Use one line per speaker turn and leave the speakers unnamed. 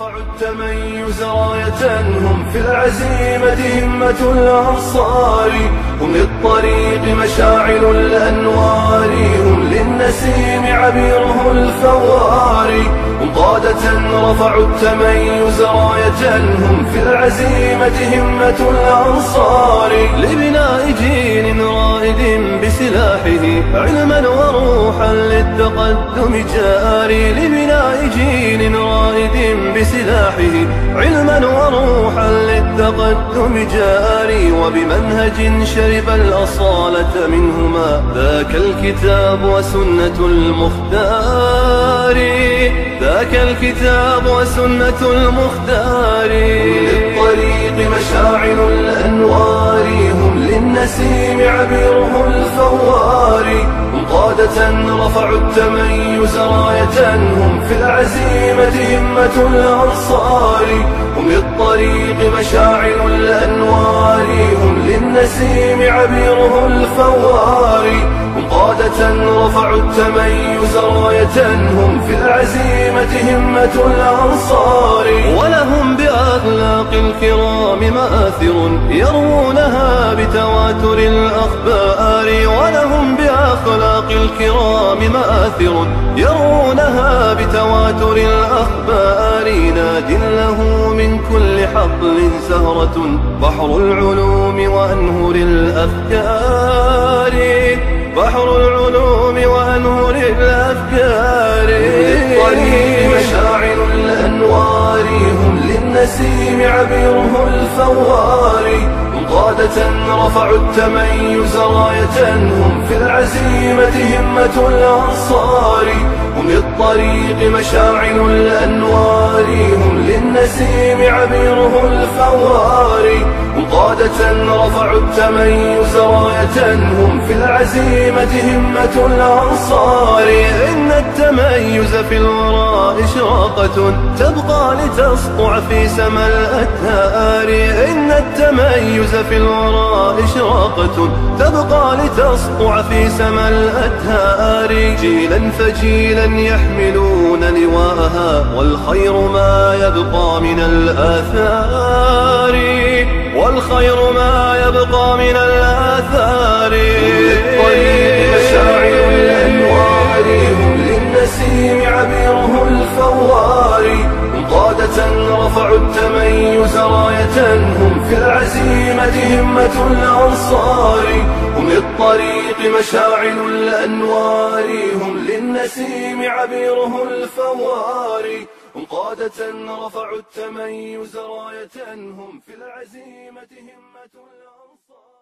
رفعوا التميز راية هم في العزيمة همة الأنصار هم للطريق مشاعل الأنوار. هم للنسيم عبيره الفوار. هم قادة رفعوا التميز راية هم في العزيمة همة الأنصار. لبناء جيل رائد بسلاحه علما وروحا للتقدم جاري. لبناء جيل رائد بسلاحه علما وروحا للتقدم جاري. وبمنهج شرب الأصالة منهما ذاك الكتاب وسنة المختار. ذاك الكتاب وسنة المختار. للطريق مشاعل الأنوار هم للنسيم عبيره الفوار رفعوا التميز راية هم في العزيمة همة الأنصار هم للطريق مشاعل الأنوار. هم للنسيم عبيره الفوار. هم قادة رفعوا التميز راية هم في العزيمة همة الأنصار مآثر يروونها بتواتر الأخبار ولهم بأخلاق الكرام مآثر يرونها بتواتر الأخبار ناد له من كل حقل سهرة بحر العلوم وأنهر الأفكار بحر العلوم وأنهر الأفكار للطريق رفعوا التميز راية هم في العزيمة همة الأنصار هم للطريق مشاعل الأنوار هم للنسيم عبيره الفوار. هم قادة رفعوا التميز راية هم في العزيمة همة الأنصار. إن التميز في الوراء إشراقة تبقى لتسطع في سما الأتهار إن التميز في الوراء إشراقة تبقى لتسطع في سما الأتهار جيلا فجيلا يحملون لواءها والخير ما يبقى من الآثار. والخير ما يبقى من الآثار. الفوار هم قادة رفعوا التميز راية. هم في العزيمة همة الأنصار. هم للطريق مشاعل الأنوار. هم للنسيم عبيره الفوار. هم قادة رفعوا التميز راية. هم في العزيمة همة الأنصار.